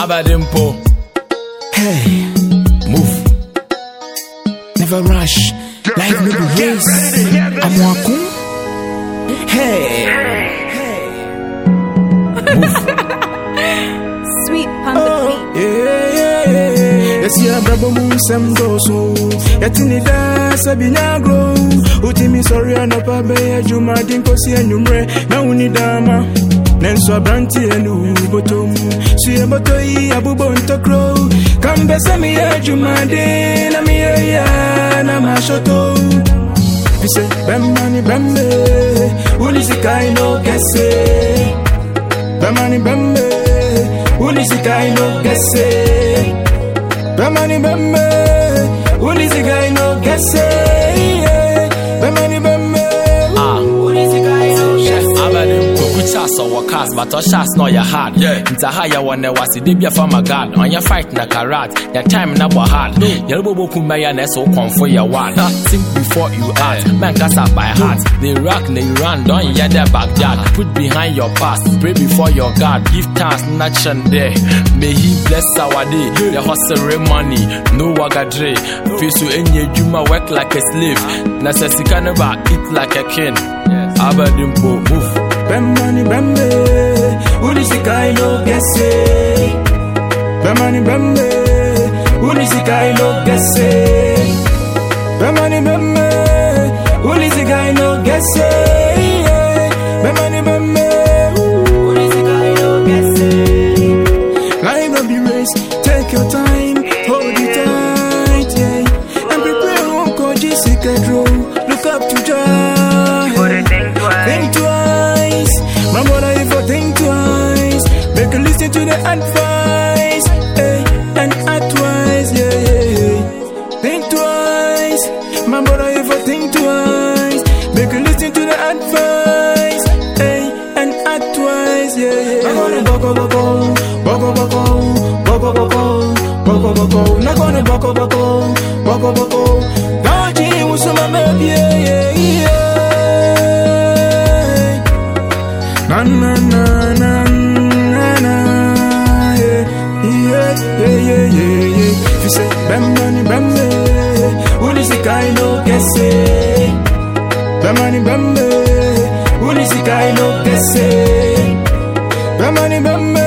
Abadimpo. Hey, move. Never rush. Life no be race. I'm walking. Hey. Sweet on the beat. Yeah, yeah, yeah. Yes, yeah, brabo mu sem go so. Yetini da sabi nya grow. Utimi sorry anapa be adwuma din kosi anwumre. Na wuni dama. Nenso abranti enu botom. Suye boto yi abubo ntokro. Kambe se mi adwuma din na na ma shoto. Fise bemmani bembe. Uli sikai no kese. Bemani bembe. Uli sikai no kese. Bemani bembe. Uli sikai Kuchas or cast, but our shots know your hard. Yeah. Ntahaya one was the debut from a god. On your fight na karat. Your time na hard. Yellow boku maya na so come for your one. Think before you act. Man cast up by heart. They rock, they run, don't you their backyard. Put behind your past. Pray before your God. Give thanks, nation there. May he bless our day. The hustle money. No wagadre. Face to any juma work like a slave. Ah. Nasasika never eat like a king. Abadimpo, move. Bemani bembe. Uli sikai no kese. Bemani bembe. Uli sikai no kese. Bemani bembe. Uli sikai no advice. Hey, and eh, act twice. Yeah, yeah, yeah. Think twice. My brother, if you think twice, make you listen to the advice. Hey, and act twice. Yeah, yeah. I'm gonna boko boko, boko boko, boko boko, boko. Not gonna boko boko, boko boko. God, you my baby. Yeah, yeah, yeah. Na na na say bambani bambe, uli sikai no kese. Bambani bambe, uli sikai no kese. Bambani bambe,